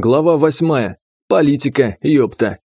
Глава восьмая. Политика, ёпта.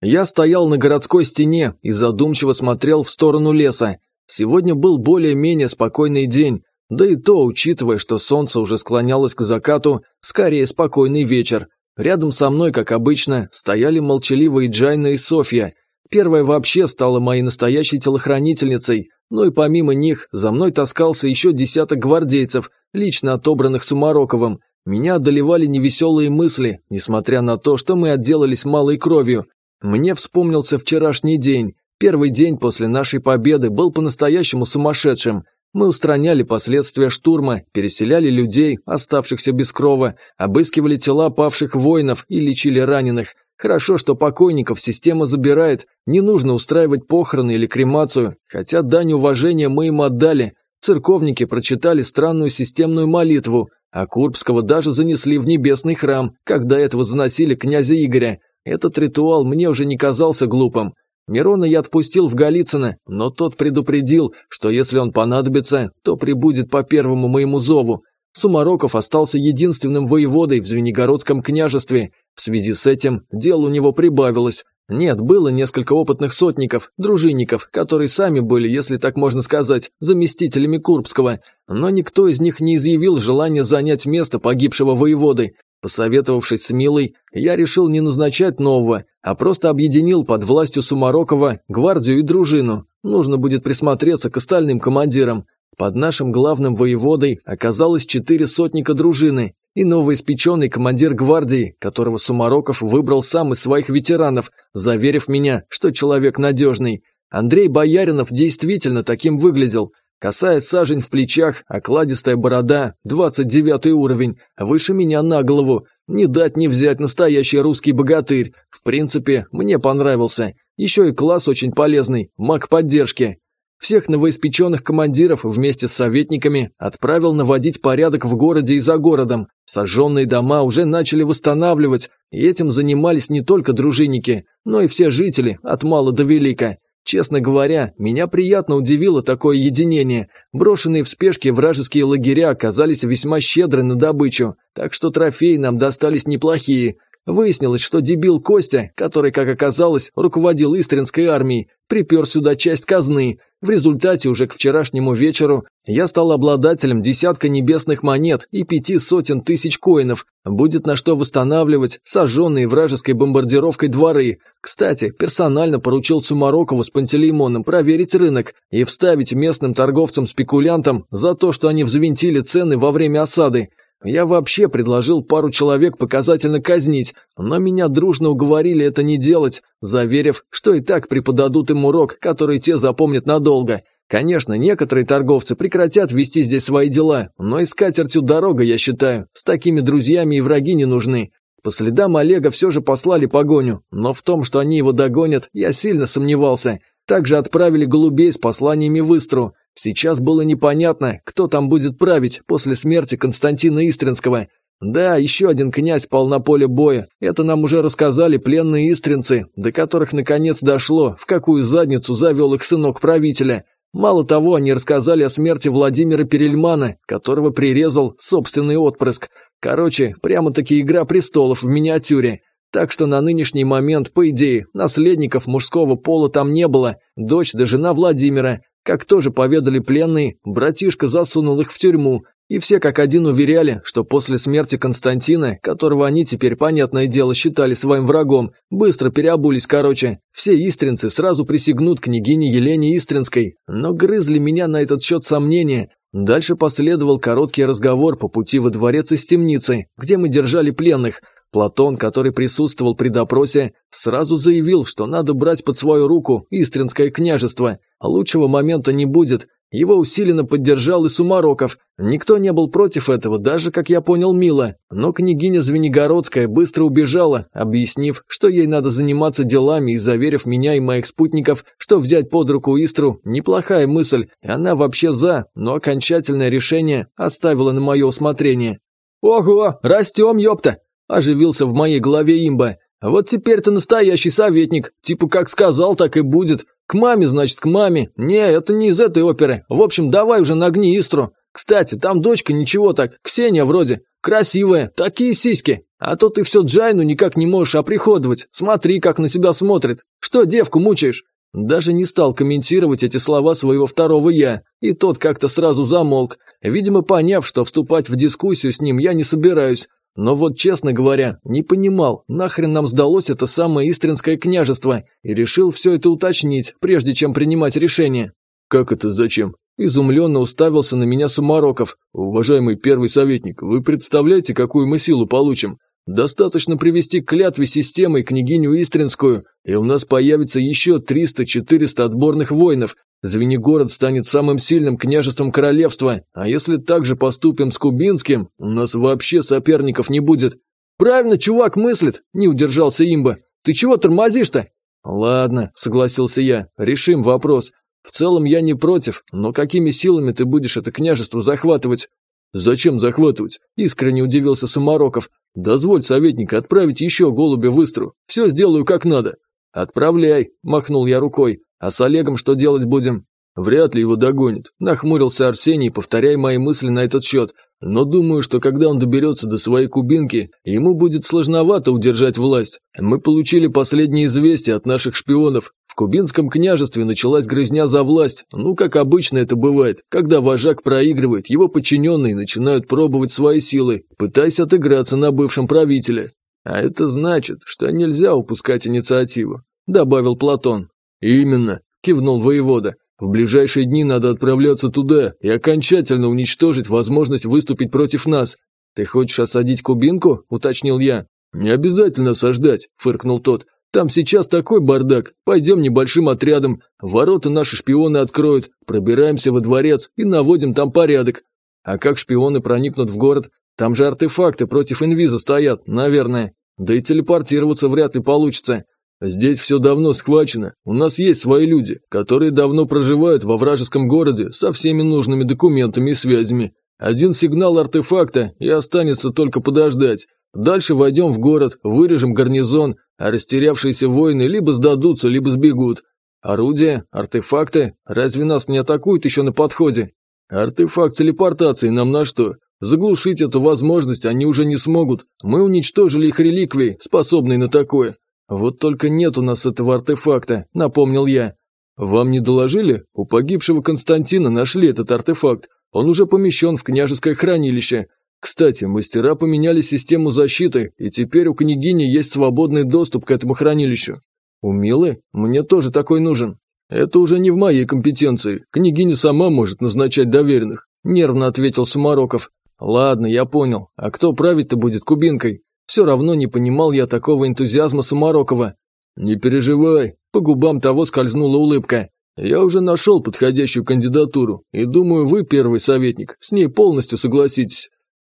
Я стоял на городской стене и задумчиво смотрел в сторону леса. Сегодня был более-менее спокойный день, да и то, учитывая, что солнце уже склонялось к закату, скорее спокойный вечер. Рядом со мной, как обычно, стояли молчаливые Джайна и Софья. Первая вообще стала моей настоящей телохранительницей, ну и помимо них за мной таскался еще десяток гвардейцев, лично отобранных Сумароковым. Меня одолевали невеселые мысли, несмотря на то, что мы отделались малой кровью. Мне вспомнился вчерашний день. Первый день после нашей победы был по-настоящему сумасшедшим. Мы устраняли последствия штурма, переселяли людей, оставшихся без крова, обыскивали тела павших воинов и лечили раненых. Хорошо, что покойников система забирает, не нужно устраивать похороны или кремацию, хотя дань уважения мы им отдали. Церковники прочитали странную системную молитву, а Курбского даже занесли в небесный храм, когда этого заносили князя Игоря. Этот ритуал мне уже не казался глупым. Мирона я отпустил в Голицыно, но тот предупредил, что если он понадобится, то прибудет по первому моему зову. Сумароков остался единственным воеводой в Звенигородском княжестве. В связи с этим дел у него прибавилось. Нет, было несколько опытных сотников, дружинников, которые сами были, если так можно сказать, заместителями Курбского, но никто из них не изъявил желания занять место погибшего воеводы. Посоветовавшись с Милой, я решил не назначать нового, а просто объединил под властью Сумарокова гвардию и дружину. Нужно будет присмотреться к остальным командирам. Под нашим главным воеводой оказалось четыре сотника дружины, и новоиспеченный командир гвардии, которого Сумароков выбрал сам из своих ветеранов, заверив меня, что человек надежный. Андрей Бояринов действительно таким выглядел. Косая сажень в плечах, окладистая борода, 29 уровень, выше меня на голову. Не дать не взять настоящий русский богатырь. В принципе, мне понравился. Еще и класс очень полезный, маг поддержки. Всех новоиспеченных командиров вместе с советниками отправил наводить порядок в городе и за городом. Сожженные дома уже начали восстанавливать, и этим занимались не только дружинники, но и все жители, от мала до велика. Честно говоря, меня приятно удивило такое единение. Брошенные в спешке вражеские лагеря оказались весьма щедры на добычу, так что трофеи нам достались неплохие – Выяснилось, что дебил Костя, который, как оказалось, руководил Истринской армией, припер сюда часть казны. В результате уже к вчерашнему вечеру я стал обладателем десятка небесных монет и пяти сотен тысяч коинов. Будет на что восстанавливать сожженные вражеской бомбардировкой дворы. Кстати, персонально поручил Сумарокову с Пантелеймоном проверить рынок и вставить местным торговцам-спекулянтам за то, что они взвинтили цены во время осады. Я вообще предложил пару человек показательно казнить, но меня дружно уговорили это не делать, заверив, что и так преподадут им урок, который те запомнят надолго. Конечно, некоторые торговцы прекратят вести здесь свои дела, но и с катертью дорога, я считаю, с такими друзьями и враги не нужны. По следам Олега все же послали погоню, но в том, что они его догонят, я сильно сомневался. Также отправили голубей с посланиями в Истру, Сейчас было непонятно, кто там будет править после смерти Константина Истринского. Да, еще один князь пал на поле боя. Это нам уже рассказали пленные истринцы, до которых наконец дошло, в какую задницу завел их сынок правителя. Мало того, они рассказали о смерти Владимира Перельмана, которого прирезал собственный отпрыск. Короче, прямо-таки игра престолов в миниатюре. Так что на нынешний момент, по идее, наследников мужского пола там не было, дочь да жена Владимира, как тоже поведали пленные, братишка засунул их в тюрьму, и все как один уверяли, что после смерти Константина, которого они теперь, понятное дело, считали своим врагом, быстро переобулись, короче. Все истринцы сразу присягнут княгине Елене Истринской, но грызли меня на этот счет сомнения. Дальше последовал короткий разговор по пути во дворец из темницы, где мы держали пленных – Платон, который присутствовал при допросе, сразу заявил, что надо брать под свою руку Истринское княжество. Лучшего момента не будет. Его усиленно поддержал и Сумароков. Никто не был против этого, даже, как я понял, Мила. Но княгиня Звенигородская быстро убежала, объяснив, что ей надо заниматься делами и заверив меня и моих спутников, что взять под руку Истру – неплохая мысль. Она вообще за, но окончательное решение оставила на мое усмотрение. «Ого, растем, ёпта!» Оживился в моей голове имба. Вот теперь ты настоящий советник. Типа как сказал, так и будет. К маме, значит, к маме. Не, это не из этой оперы. В общем, давай уже нагни Истру. Кстати, там дочка ничего так, Ксения вроде. Красивая, такие сиськи. А то ты все Джайну никак не можешь оприходовать. Смотри, как на себя смотрит. Что девку мучаешь?» Даже не стал комментировать эти слова своего второго «я», и тот как-то сразу замолк, видимо, поняв, что вступать в дискуссию с ним я не собираюсь. Но вот, честно говоря, не понимал, нахрен нам сдалось это самое Истринское княжество, и решил все это уточнить, прежде чем принимать решение. «Как это зачем?» Изумленно уставился на меня Сумароков. «Уважаемый первый советник, вы представляете, какую мы силу получим? Достаточно привести к клятве системой княгиню Истринскую, и у нас появится еще 300-400 отборных воинов. Звенигород станет самым сильным княжеством королевства, а если так же поступим с Кубинским, у нас вообще соперников не будет. Правильно чувак мыслит, не удержался имба. Ты чего тормозишь-то? Ладно, согласился я, решим вопрос. В целом я не против, но какими силами ты будешь это княжество захватывать? «Зачем захватывать?» – искренне удивился Сумароков. «Дозволь, советник, отправить еще голубя в Истру. Все сделаю как надо». «Отправляй», – махнул я рукой. «А с Олегом что делать будем?» «Вряд ли его догонит», – нахмурился Арсений, повторяя мои мысли на этот счет. «Но думаю, что когда он доберется до своей кубинки, ему будет сложновато удержать власть. Мы получили последние известия от наших шпионов. Кубинском княжестве началась грызня за власть. Ну, как обычно это бывает, когда вожак проигрывает, его подчиненные начинают пробовать свои силы, пытаясь отыграться на бывшем правителе. А это значит, что нельзя упускать инициативу, добавил Платон. Именно, кивнул воевода. В ближайшие дни надо отправляться туда и окончательно уничтожить возможность выступить против нас. Ты хочешь осадить Кубинку? уточнил я. Не обязательно осаждать, фыркнул тот. Там сейчас такой бардак. Пойдем небольшим отрядом. Ворота наши шпионы откроют. Пробираемся во дворец и наводим там порядок. А как шпионы проникнут в город? Там же артефакты против инвиза стоят, наверное. Да и телепортироваться вряд ли получится. Здесь все давно схвачено. У нас есть свои люди, которые давно проживают во вражеском городе со всеми нужными документами и связями. Один сигнал артефакта и останется только подождать. Дальше войдем в город, вырежем гарнизон, а растерявшиеся воины либо сдадутся, либо сбегут. Орудия, артефакты, разве нас не атакуют еще на подходе? Артефакт телепортации нам на что? Заглушить эту возможность они уже не смогут. Мы уничтожили их реликвии, способные на такое. Вот только нет у нас этого артефакта, напомнил я. Вам не доложили? У погибшего Константина нашли этот артефакт. Он уже помещен в княжеское хранилище. Кстати, мастера поменяли систему защиты, и теперь у княгини есть свободный доступ к этому хранилищу. У Милы? Мне тоже такой нужен. Это уже не в моей компетенции. Княгиня сама может назначать доверенных. Нервно ответил Сумароков. Ладно, я понял. А кто править-то будет кубинкой? Все равно не понимал я такого энтузиазма Сумарокова. Не переживай. По губам того скользнула улыбка. Я уже нашел подходящую кандидатуру, и думаю, вы, первый советник, с ней полностью согласитесь.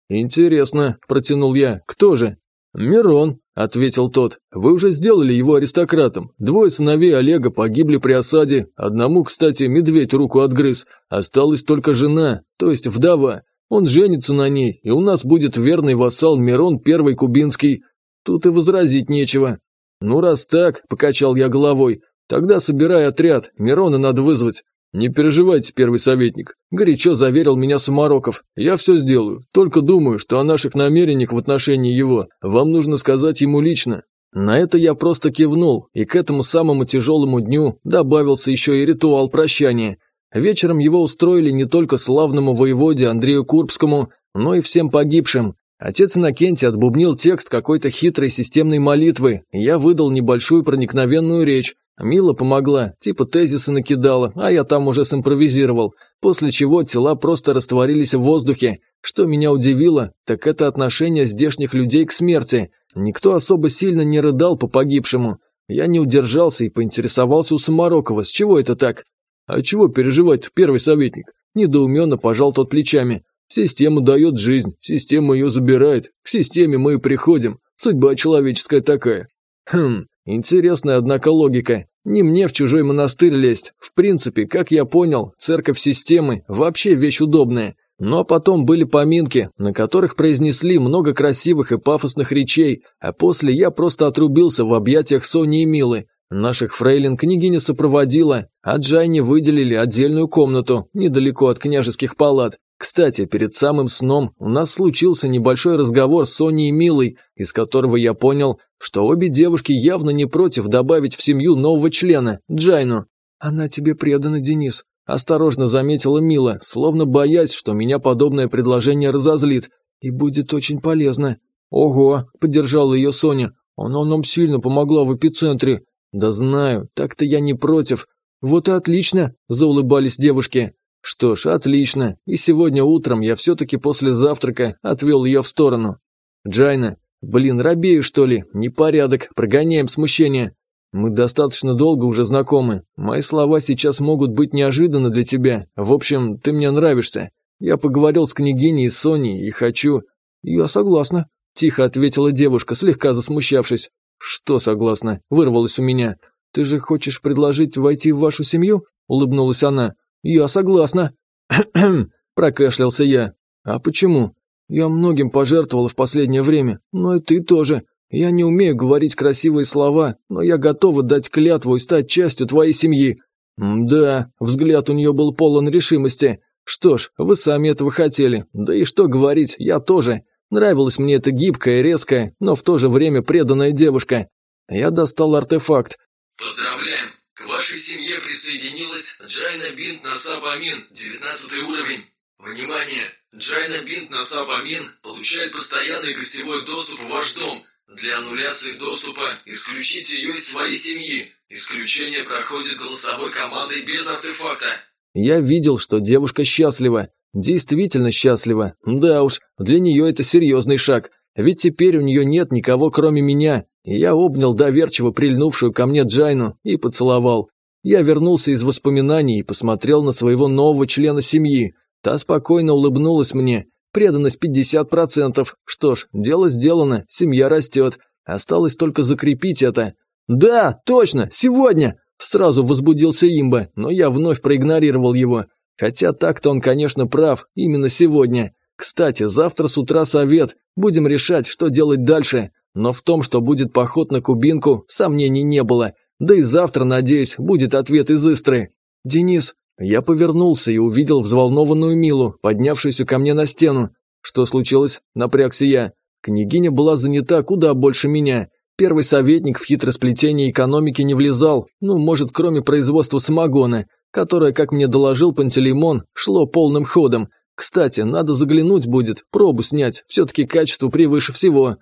«Интересно», – протянул я, – «кто же?» «Мирон», – ответил тот. «Вы уже сделали его аристократом. Двое сыновей Олега погибли при осаде. Одному, кстати, медведь руку отгрыз. Осталась только жена, то есть вдова. Он женится на ней, и у нас будет верный вассал Мирон Первый Кубинский. Тут и возразить нечего». «Ну, раз так», – покачал я головой, – «тогда собирай отряд, Мирона надо вызвать. «Не переживайте, первый советник», – горячо заверил меня Сумароков. «Я все сделаю, только думаю, что о наших намерениях в отношении его вам нужно сказать ему лично». На это я просто кивнул, и к этому самому тяжелому дню добавился еще и ритуал прощания. Вечером его устроили не только славному воеводе Андрею Курбскому, но и всем погибшим. Отец Иннокентий отбубнил текст какой-то хитрой системной молитвы, я выдал небольшую проникновенную речь, Мила помогла, типа тезисы накидала, а я там уже симпровизировал, после чего тела просто растворились в воздухе. Что меня удивило, так это отношение здешних людей к смерти. Никто особо сильно не рыдал по погибшему. Я не удержался и поинтересовался у Самарокова, с чего это так? А чего переживать, первый советник? Недоуменно пожал тот плечами. Система дает жизнь, система ее забирает, к системе мы и приходим. Судьба человеческая такая. Хм, Интересная, однако, логика. Не мне в чужой монастырь лезть. В принципе, как я понял, церковь системы вообще вещь удобная. Но потом были поминки, на которых произнесли много красивых и пафосных речей, а после я просто отрубился в объятиях Сони и Милы. Наших фрейлин княгиня сопроводила, а Джайне выделили отдельную комнату, недалеко от княжеских палат. Кстати, перед самым сном у нас случился небольшой разговор с Соней и Милой, из которого я понял, что обе девушки явно не против добавить в семью нового члена, Джайну. «Она тебе предана, Денис», – осторожно заметила Мила, словно боясь, что меня подобное предложение разозлит. «И будет очень полезно». «Ого», – поддержала ее Соня, – «она нам сильно помогла в эпицентре». «Да знаю, так-то я не против». «Вот и отлично», – заулыбались девушки. Что ж, отлично. И сегодня утром я все-таки после завтрака отвел ее в сторону. Джайна, блин, робею что ли? Непорядок, прогоняем смущение. Мы достаточно долго уже знакомы. Мои слова сейчас могут быть неожиданны для тебя. В общем, ты мне нравишься. Я поговорил с княгиней Соней и хочу... Я согласна, тихо ответила девушка, слегка засмущавшись. Что согласна? Вырвалось у меня. Ты же хочешь предложить войти в вашу семью? Улыбнулась она. «Я согласна». прокашлялся я. «А почему? Я многим пожертвовала в последнее время, но и ты тоже. Я не умею говорить красивые слова, но я готова дать клятву и стать частью твоей семьи». «Да», взгляд у нее был полон решимости. «Что ж, вы сами этого хотели. Да и что говорить, я тоже. Нравилась мне эта гибкая, резкая, но в то же время преданная девушка. Я достал артефакт. «Поздравляем! К вашей семье присоединилась Джайна Бинт Насаб Амин, 19 уровень. Внимание! Джайна Бинт Насаб Амин получает постоянный гостевой доступ в ваш дом. Для аннуляции доступа исключите ее из своей семьи. Исключение проходит голосовой командой без артефакта. Я видел, что девушка счастлива. Действительно счастлива. Да уж, для нее это серьезный шаг. Ведь теперь у нее нет никого, кроме меня, я обнял доверчиво прильнувшую ко мне Джайну и поцеловал. Я вернулся из воспоминаний и посмотрел на своего нового члена семьи. Та спокойно улыбнулась мне. Преданность 50%. Что ж, дело сделано, семья растет. Осталось только закрепить это. «Да, точно, сегодня!» Сразу возбудился имба, но я вновь проигнорировал его. Хотя так-то он, конечно, прав, именно сегодня. Кстати, завтра с утра совет. Будем решать, что делать дальше. Но в том, что будет поход на Кубинку, сомнений не было. Да и завтра, надеюсь, будет ответ из Истры. «Денис!» Я повернулся и увидел взволнованную Милу, поднявшуюся ко мне на стену. Что случилось? Напрягся я. Княгиня была занята куда больше меня. Первый советник в хитросплетение экономики не влезал, ну, может, кроме производства самогона, которое, как мне доложил Пантелеймон, шло полным ходом. Кстати, надо заглянуть будет, пробу снять, все-таки качество превыше всего.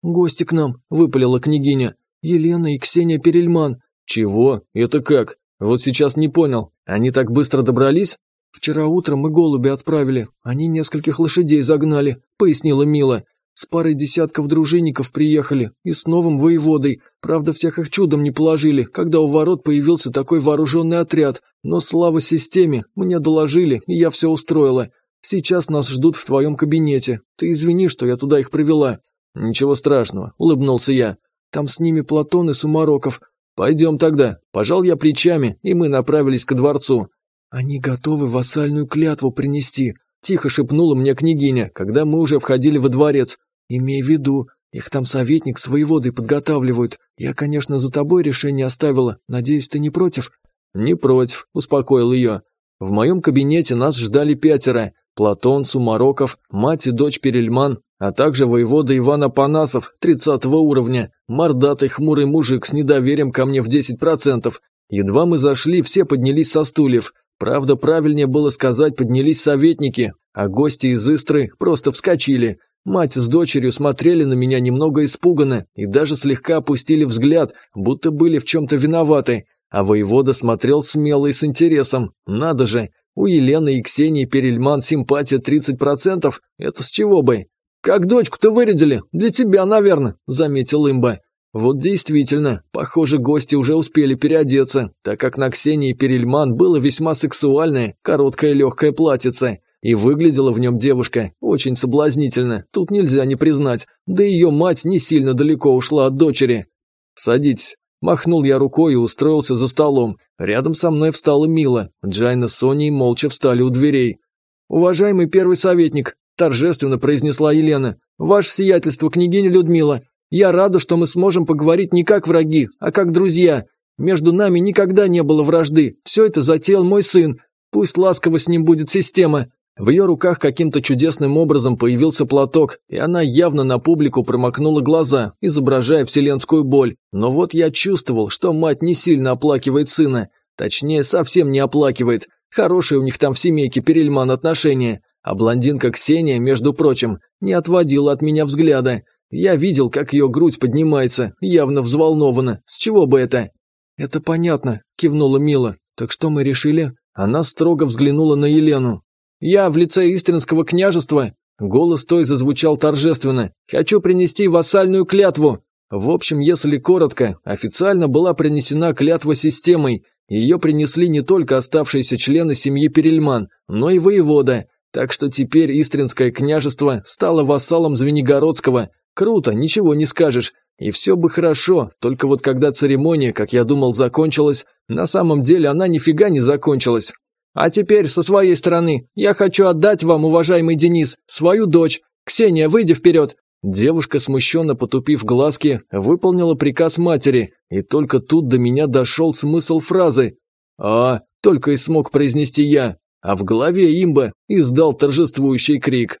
«Гости к нам», – выпалила княгиня. «Елена и Ксения Перельман». «Чего? Это как? Вот сейчас не понял. Они так быстро добрались?» «Вчера утром мы голуби отправили. Они нескольких лошадей загнали», – пояснила Мила. «С парой десятков дружинников приехали. И с новым воеводой. Правда, всех их чудом не положили, когда у ворот появился такой вооруженный отряд. Но слава системе, мне доложили, и я все устроила. Сейчас нас ждут в твоем кабинете. Ты извини, что я туда их привела». «Ничего страшного», – улыбнулся я. «Там с ними Платон и Сумароков. Пойдем тогда». Пожал я плечами, и мы направились к дворцу. «Они готовы вассальную клятву принести», – тихо шепнула мне княгиня, когда мы уже входили во дворец. «Имей в виду, их там советник с воеводой подготавливают. Я, конечно, за тобой решение оставила. Надеюсь, ты не против?» «Не против», – успокоил ее. В моем кабинете нас ждали пятеро. Платон, Сумароков, мать и дочь Перельман, а также воевода Иван Апанасов, 30 уровня, мордатый хмурый мужик с недоверием ко мне в 10%. Едва мы зашли, все поднялись со стульев. Правда, правильнее было сказать, поднялись советники, а гости из Истры просто вскочили. Мать с дочерью смотрели на меня немного испуганно и даже слегка опустили взгляд, будто были в чем-то виноваты. А воевода смотрел смело и с интересом. Надо же, у Елены и Ксении Перельман симпатия 30%? Это с чего бы? «Как дочку-то вырядили? Для тебя, наверное», – заметил имба. Вот действительно, похоже, гости уже успели переодеться, так как на Ксении Перельман было весьма сексуальное, короткое легкое платьице. И выглядела в нем девушка очень соблазнительно, тут нельзя не признать, да ее мать не сильно далеко ушла от дочери. «Садитесь». Махнул я рукой и устроился за столом. Рядом со мной встала Мила. Джайна с Соней молча встали у дверей. «Уважаемый первый советник, торжественно произнесла Елена. «Ваше сиятельство, княгиня Людмила, я рада, что мы сможем поговорить не как враги, а как друзья. Между нами никогда не было вражды, все это затеял мой сын. Пусть ласково с ним будет система». В ее руках каким-то чудесным образом появился платок, и она явно на публику промокнула глаза, изображая вселенскую боль. Но вот я чувствовал, что мать не сильно оплакивает сына. Точнее, совсем не оплакивает. Хорошие у них там в семейке Перельман отношения. А блондинка Ксения, между прочим, не отводила от меня взгляда. Я видел, как ее грудь поднимается, явно взволнована. С чего бы это? «Это понятно», – кивнула Мила. «Так что мы решили?» Она строго взглянула на Елену. «Я в лице Истринского княжества!» Голос той зазвучал торжественно. «Хочу принести вассальную клятву!» В общем, если коротко, официально была принесена клятва системой. Ее принесли не только оставшиеся члены семьи Перельман, но и воевода. Так что теперь Истринское княжество стало вассалом Звенигородского. Круто, ничего не скажешь. И все бы хорошо, только вот когда церемония, как я думал, закончилась, на самом деле она нифига не закончилась. А теперь, со своей стороны, я хочу отдать вам, уважаемый Денис, свою дочь. Ксения, выйди вперед!» Девушка, смущенно потупив глазки, выполнила приказ матери, и только тут до меня дошел смысл фразы. «А!» – только и смог произнести я, а в голове имба издал торжествующий крик.